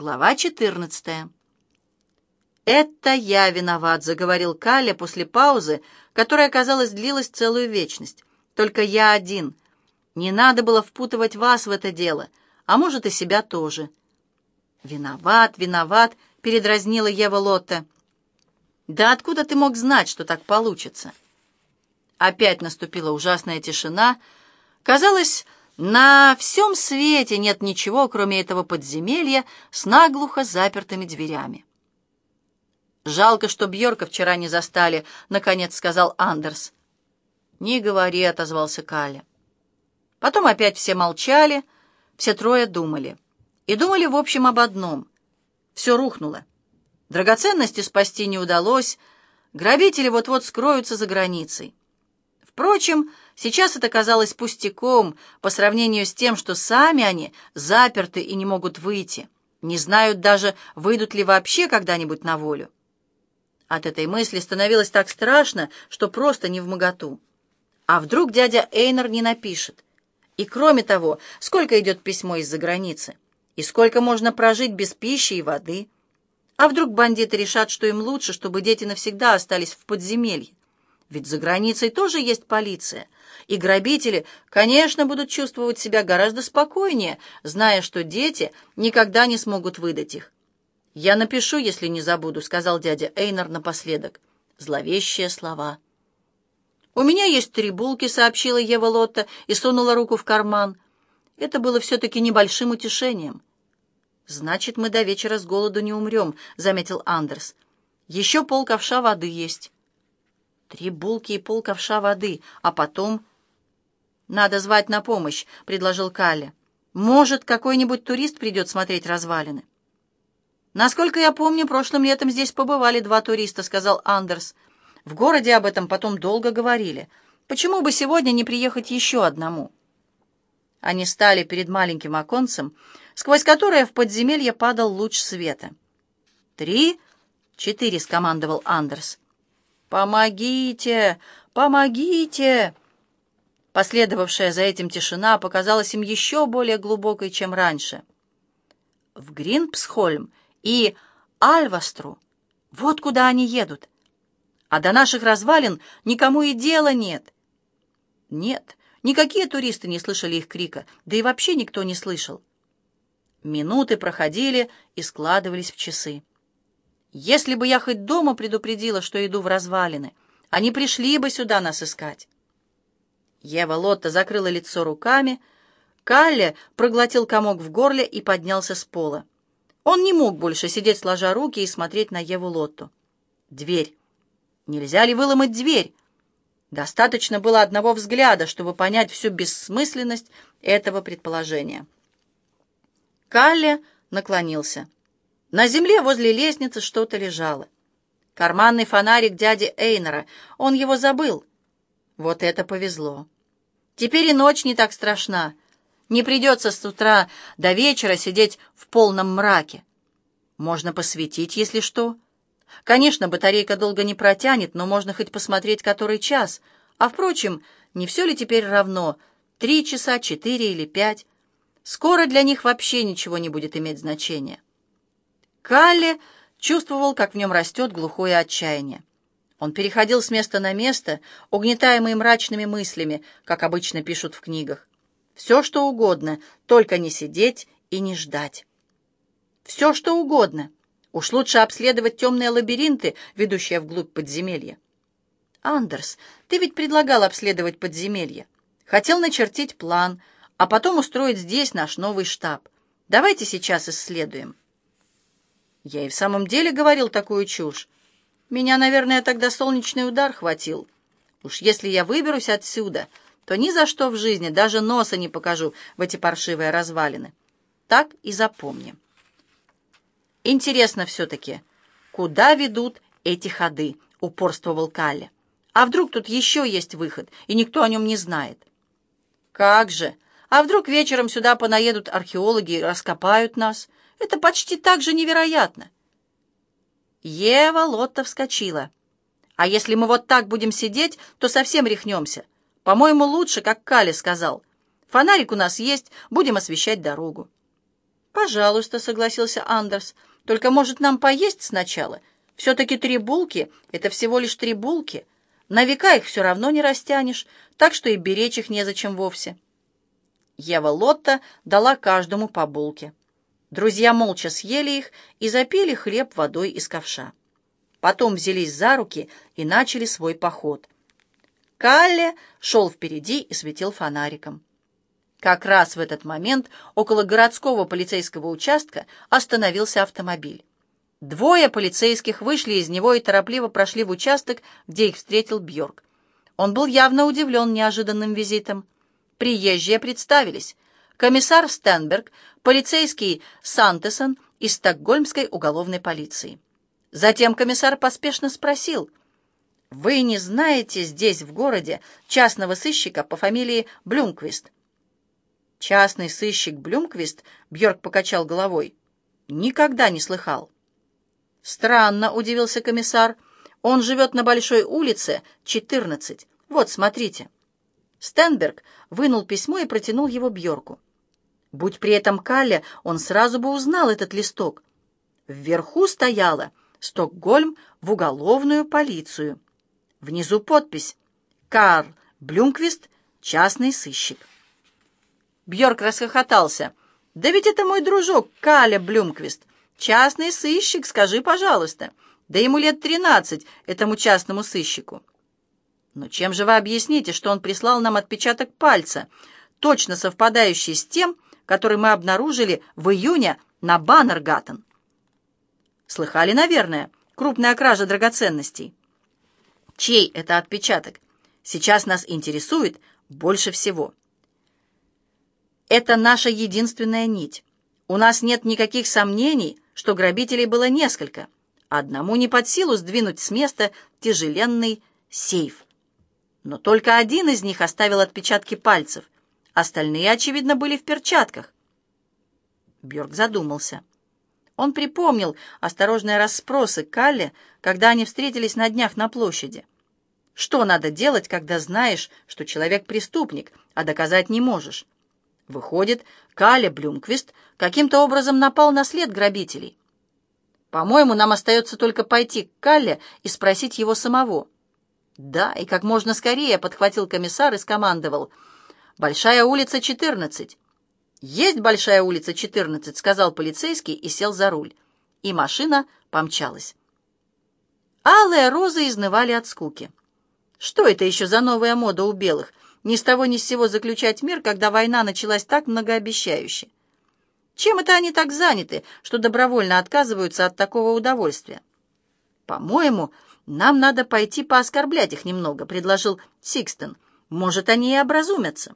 Глава 14. «Это я виноват», — заговорил Калля после паузы, которая, казалось, длилась целую вечность. «Только я один. Не надо было впутывать вас в это дело, а может, и себя тоже». «Виноват, виноват», — передразнила Ева Лотта. «Да откуда ты мог знать, что так получится?» Опять наступила ужасная тишина. Казалось, на всем свете нет ничего, кроме этого подземелья с наглухо запертыми дверями. «Жалко, что Бьорка вчера не застали», — наконец сказал Андерс. «Не говори», — отозвался Каля. Потом опять все молчали, все трое думали. И думали, в общем, об одном. Все рухнуло. Драгоценности спасти не удалось, грабители вот-вот скроются за границей. Впрочем, сейчас это казалось пустяком по сравнению с тем, что сами они заперты и не могут выйти, не знают даже, выйдут ли вообще когда-нибудь на волю. От этой мысли становилось так страшно, что просто не в моготу. А вдруг дядя Эйнер не напишет? И кроме того, сколько идет письмо из-за границы? И сколько можно прожить без пищи и воды? А вдруг бандиты решат, что им лучше, чтобы дети навсегда остались в подземелье? Ведь за границей тоже есть полиция. И грабители, конечно, будут чувствовать себя гораздо спокойнее, зная, что дети никогда не смогут выдать их. «Я напишу, если не забуду», — сказал дядя Эйнар напоследок. Зловещие слова. «У меня есть три булки», — сообщила Ева Лотта и сунула руку в карман. Это было все-таки небольшим утешением. «Значит, мы до вечера с голоду не умрем», — заметил Андерс. «Еще пол ковша воды есть». Три булки и пол ковша воды, а потом... «Надо звать на помощь», — предложил Калли. «Может, какой-нибудь турист придет смотреть развалины?» «Насколько я помню, прошлым летом здесь побывали два туриста», — сказал Андерс. «В городе об этом потом долго говорили. Почему бы сегодня не приехать еще одному?» Они стали перед маленьким оконцем, сквозь которое в подземелье падал луч света. «Три, четыре», — скомандовал Андерс. «Помогите! Помогите!» Последовавшая за этим тишина показалась им еще более глубокой, чем раньше. В Гринпсхольм и Альвастру вот куда они едут. А до наших развалин никому и дела нет. Нет, никакие туристы не слышали их крика, да и вообще никто не слышал. Минуты проходили и складывались в часы. Если бы я хоть дома предупредила, что иду в развалины, они пришли бы сюда нас искать. Ева Лотта закрыла лицо руками. Калле проглотил комок в горле и поднялся с пола. Он не мог больше сидеть сложа руки и смотреть на Еву Лотту. Дверь. Нельзя ли выломать дверь? Достаточно было одного взгляда, чтобы понять всю бессмысленность этого предположения. Калле наклонился. На земле возле лестницы что-то лежало. Карманный фонарик дяди Эйнера. Он его забыл. Вот это повезло. Теперь и ночь не так страшна. Не придется с утра до вечера сидеть в полном мраке. Можно посветить, если что. Конечно, батарейка долго не протянет, но можно хоть посмотреть, который час. А, впрочем, не все ли теперь равно? Три часа, четыре или пять? Скоро для них вообще ничего не будет иметь значения. Калли чувствовал, как в нем растет глухое отчаяние. Он переходил с места на место, угнетаемый мрачными мыслями, как обычно пишут в книгах. Все, что угодно, только не сидеть и не ждать. Все, что угодно. Уж лучше обследовать темные лабиринты, ведущие вглубь подземелья. Андерс, ты ведь предлагал обследовать подземелье. Хотел начертить план, а потом устроить здесь наш новый штаб. Давайте сейчас исследуем. Я и в самом деле говорил такую чушь. Меня, наверное, тогда солнечный удар хватил. Уж если я выберусь отсюда, то ни за что в жизни даже носа не покажу в эти паршивые развалины. Так и запомни. Интересно все-таки, куда ведут эти ходы, упорствовал Калли. А вдруг тут еще есть выход, и никто о нем не знает? Как же! А вдруг вечером сюда понаедут археологи и раскопают нас? Это почти так же невероятно. Ева Лотта вскочила. А если мы вот так будем сидеть, то совсем рехнемся. По-моему, лучше, как Кали сказал. Фонарик у нас есть, будем освещать дорогу. «Пожалуйста», — согласился Андерс. «Только, может, нам поесть сначала? Все-таки три булки — это всего лишь три булки. На века их все равно не растянешь, так что и беречь их незачем вовсе». Ева Лотта дала каждому по булке. Друзья молча съели их и запили хлеб водой из ковша. Потом взялись за руки и начали свой поход. Калле шел впереди и светил фонариком. Как раз в этот момент около городского полицейского участка остановился автомобиль. Двое полицейских вышли из него и торопливо прошли в участок, где их встретил Бьорк. Он был явно удивлен неожиданным визитом. Приезжие представились. Комиссар Стенберг, полицейский Сантесон из Стокгольмской уголовной полиции. Затем комиссар поспешно спросил, «Вы не знаете здесь, в городе, частного сыщика по фамилии Блюмквист?» Частный сыщик Блюмквист, Бьорк покачал головой, никогда не слыхал. Странно, удивился комиссар. Он живет на Большой улице, 14. Вот, смотрите. Стенберг вынул письмо и протянул его Бьорку. Будь при этом Калле, он сразу бы узнал этот листок. Вверху стояло «Стокгольм в уголовную полицию». Внизу подпись «Карл Блюмквист, частный сыщик». Бьорк расхохотался. «Да ведь это мой дружок Каля Блюмквист. Частный сыщик, скажи, пожалуйста. Да ему лет тринадцать, этому частному сыщику». «Но чем же вы объясните, что он прислал нам отпечаток пальца, точно совпадающий с тем, который мы обнаружили в июне на Баннергаттен?» «Слыхали, наверное, крупная кража драгоценностей». «Чей это отпечаток? Сейчас нас интересует больше всего». Это наша единственная нить. У нас нет никаких сомнений, что грабителей было несколько. Одному не под силу сдвинуть с места тяжеленный сейф. Но только один из них оставил отпечатки пальцев. Остальные, очевидно, были в перчатках. Бjörk задумался. Он припомнил осторожные расспросы Калле, когда они встретились на днях на площади. Что надо делать, когда знаешь, что человек преступник, а доказать не можешь? Выходит, Каля Блюмквист каким-то образом напал на след грабителей. По-моему, нам остается только пойти к Калле и спросить его самого. Да, и как можно скорее подхватил комиссар и скомандовал. «Большая улица, 14». «Есть Большая улица, 14», — сказал полицейский и сел за руль. И машина помчалась. Алые розы изнывали от скуки. Что это еще за новая мода у белых? ни с того ни с сего заключать мир, когда война началась так многообещающе. Чем это они так заняты, что добровольно отказываются от такого удовольствия? «По-моему, нам надо пойти пооскорблять их немного», — предложил Сикстон. «Может, они и образумятся».